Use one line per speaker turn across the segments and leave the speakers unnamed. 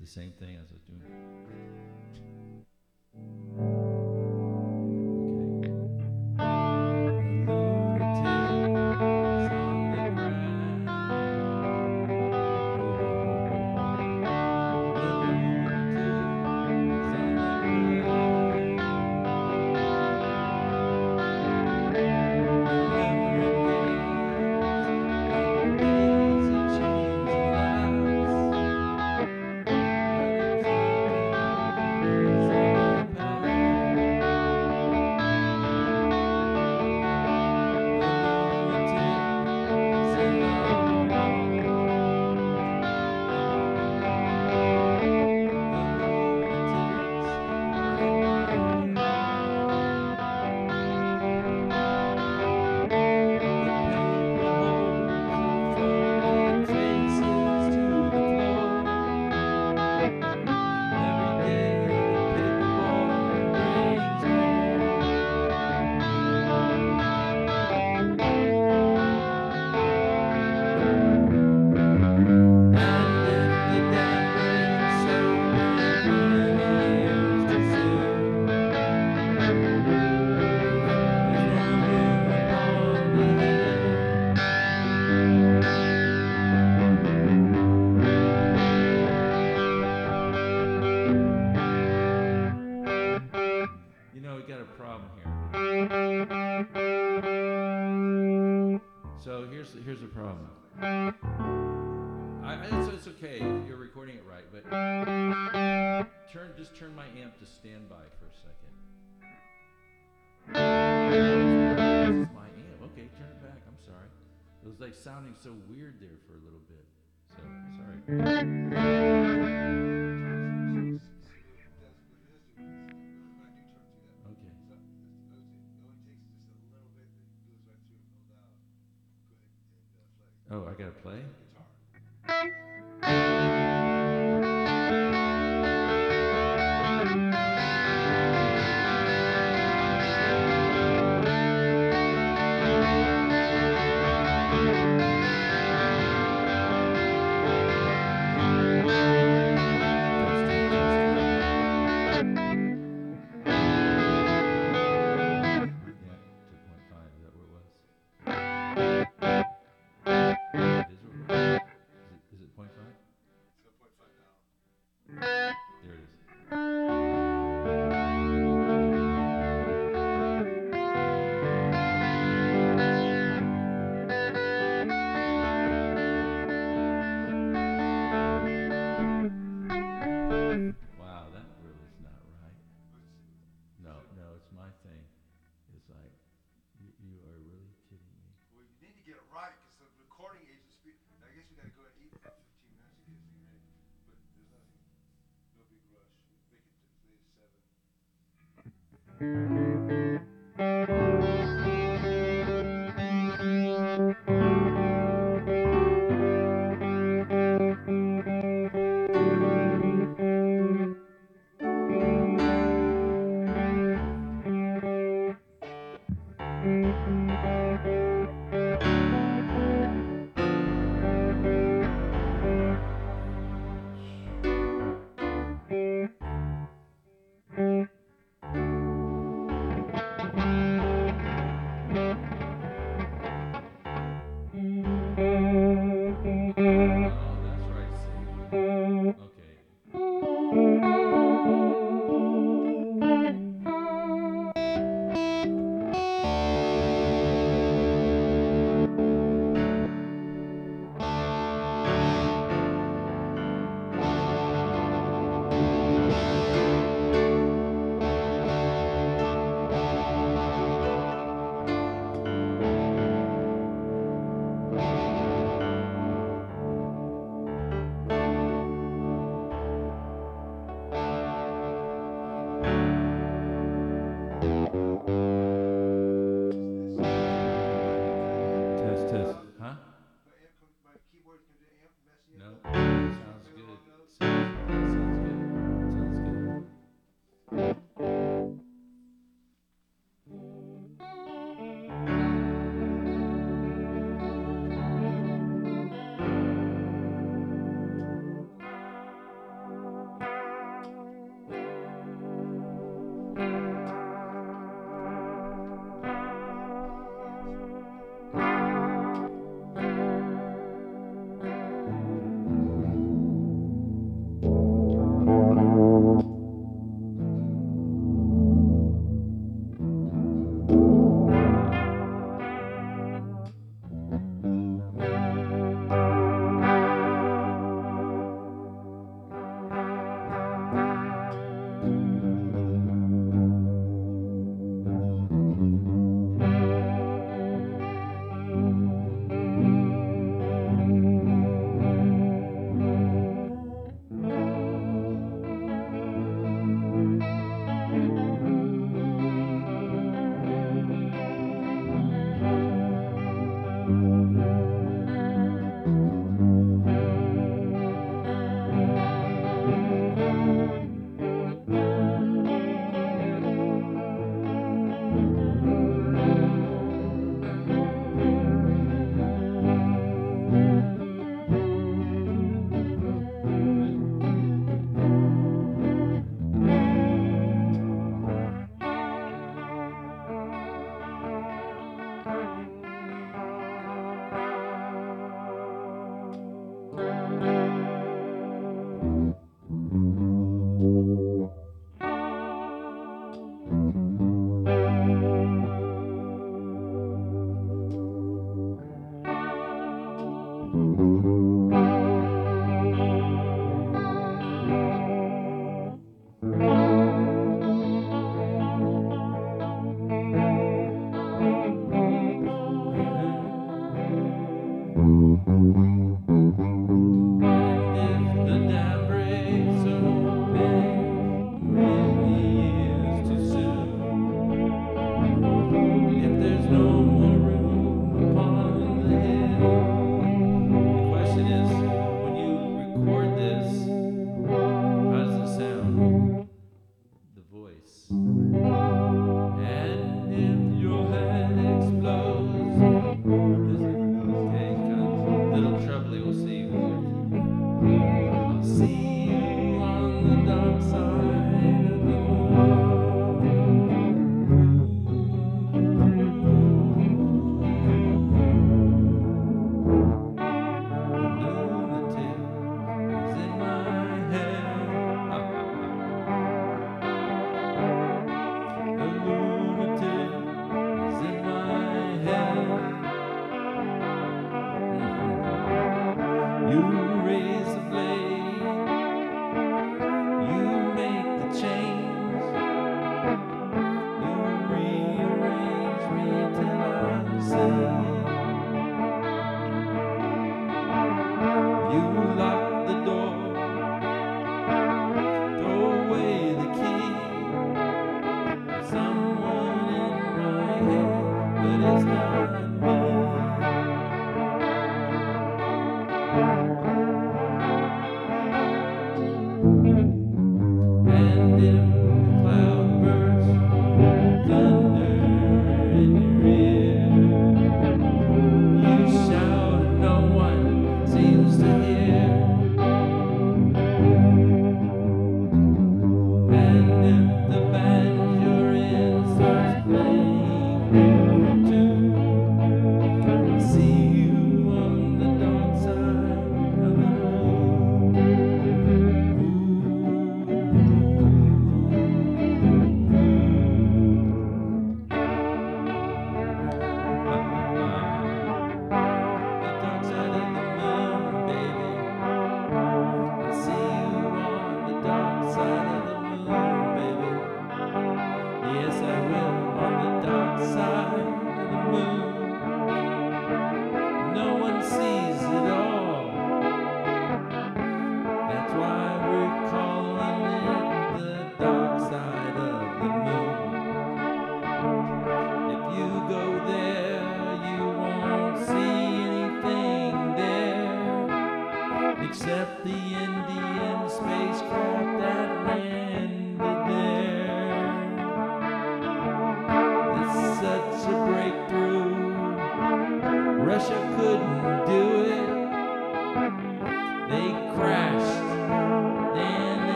the same thing as I was doing. I, it's, it's okay if you're recording it right, but turn just turn my amp to standby for a second. It's my amp. Okay, turn it back. I'm sorry. It was like sounding so weird there for a little bit. So sorry. Oh, I gotta play? Guitar. Música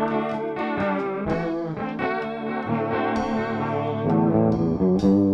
thank you.